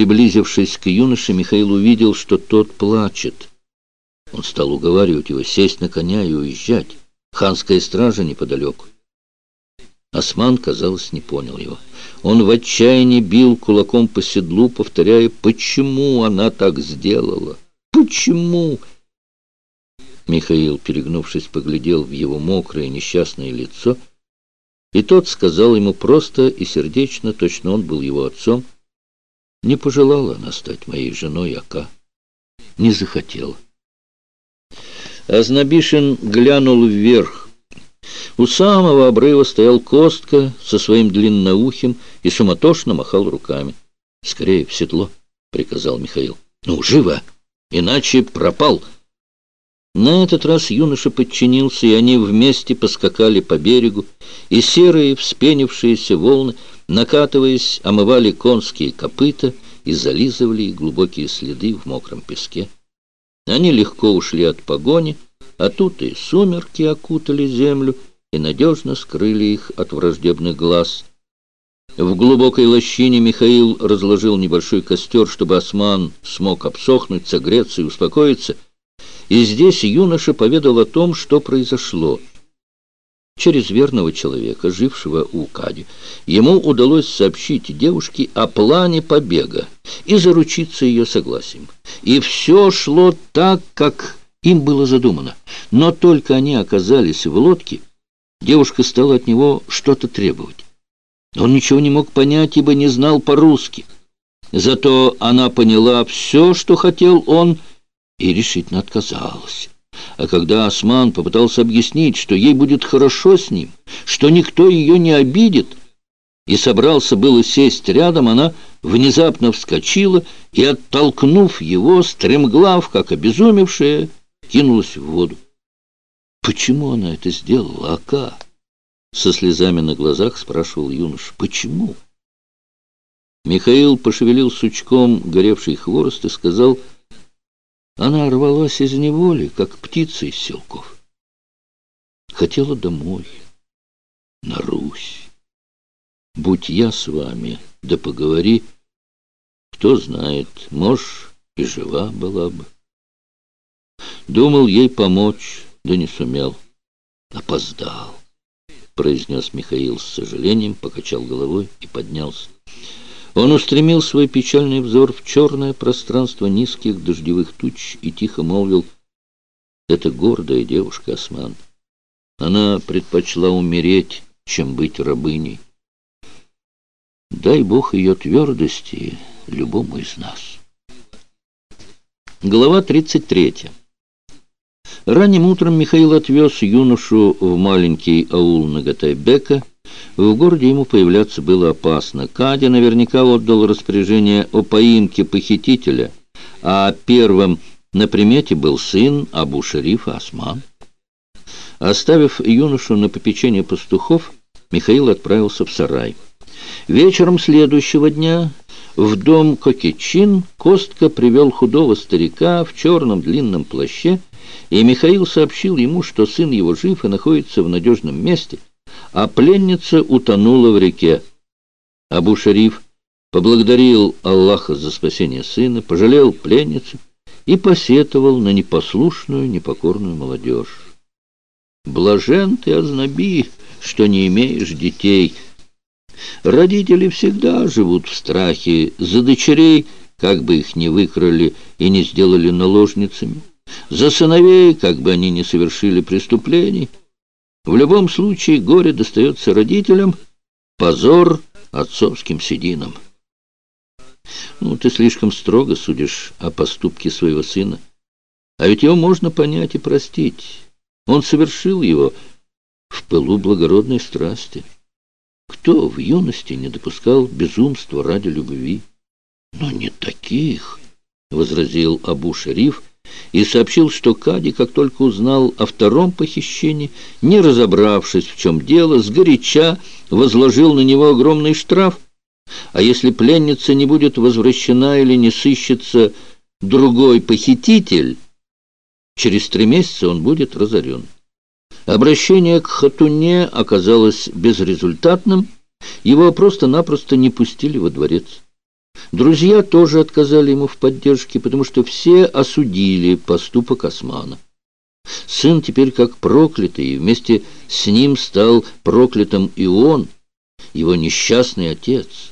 Приблизившись к юноше, Михаил увидел, что тот плачет. Он стал уговаривать его сесть на коня и уезжать. Ханская стража неподалеку. Осман, казалось, не понял его. Он в отчаянии бил кулаком по седлу, повторяя, почему она так сделала? Почему? Михаил, перегнувшись, поглядел в его мокрое несчастное лицо, и тот сказал ему просто и сердечно, точно он был его отцом, не пожелала она стать моей женой, Ака. Не захотела. Азнабишин глянул вверх. У самого обрыва стоял Костка со своим длинноухим и суматошно махал руками. — Скорее в седло, — приказал Михаил. — Ну, живо, иначе пропал. На этот раз юноша подчинился, и они вместе поскакали по берегу, и серые вспенившиеся волны накатываясь, омывали конские копыта и зализывали глубокие следы в мокром песке. Они легко ушли от погони, а тут и сумерки окутали землю и надежно скрыли их от враждебных глаз. В глубокой лощине Михаил разложил небольшой костер, чтобы осман смог обсохнуть, согреться и успокоиться, и здесь юноша поведал о том, что произошло — через верного человека, жившего у Кади, ему удалось сообщить девушке о плане побега и заручиться ее согласием. И все шло так, как им было задумано. Но только они оказались в лодке, девушка стала от него что-то требовать. Он ничего не мог понять, ибо не знал по-русски. Зато она поняла все, что хотел он, и решительно отказалась. А когда Осман попытался объяснить, что ей будет хорошо с ним, что никто ее не обидит, и собрался было сесть рядом, она внезапно вскочила и, оттолкнув его, стремглав, как обезумевшая, кинулась в воду. «Почему она это сделала, Ака?» Со слезами на глазах спрашивал юноша. «Почему?» Михаил пошевелил сучком горевший хворост и сказал — она рвалась из неволи, как птица из селков. Хотела домой, на Русь. Будь я с вами, да поговори, кто знает, может, и жива была бы. Думал ей помочь, да не сумел. Опоздал, произнес Михаил с сожалением, покачал головой и поднялся. Он устремил свой печальный взор в черное пространство низких дождевых туч и тихо молвил «Это гордая девушка Осман. Она предпочла умереть, чем быть рабыней. Дай Бог ее твердости любому из нас». Глава 33. Ранним утром Михаил отвез юношу в маленький аул Нагатайбека, в городе ему появляться было опасно. Кадя наверняка отдал распоряжение о поимке похитителя, а первым на примете был сын Абу-Шерифа Осман. Оставив юношу на попечение пастухов, Михаил отправился в сарай. Вечером следующего дня в дом Кокичин Костка привел худого старика в черном длинном плаще, и Михаил сообщил ему, что сын его жив и находится в надежном месте – а пленница утонула в реке. Абу-Шариф поблагодарил Аллаха за спасение сына, пожалел пленницу и посетовал на непослушную, непокорную молодежь. «Блажен ты, ознаби, что не имеешь детей. Родители всегда живут в страхе за дочерей, как бы их не выкрали и не сделали наложницами, за сыновей, как бы они не совершили преступлений». В любом случае горе достается родителям, позор отцовским сединам. Ну, ты слишком строго судишь о поступке своего сына. А ведь его можно понять и простить. Он совершил его в пылу благородной страсти. Кто в юности не допускал безумства ради любви? Но не таких, — возразил Абу-Шариф, — и сообщил, что Кади, как только узнал о втором похищении, не разобравшись, в чем дело, сгоряча возложил на него огромный штраф, а если пленница не будет возвращена или не сыщется другой похититель, через три месяца он будет разорен. Обращение к Хатуне оказалось безрезультатным, его просто-напросто не пустили во дворец. Друзья тоже отказали ему в поддержке, потому что все осудили поступок Османа. Сын теперь как проклятый, и вместе с ним стал проклятым и он, его несчастный отец.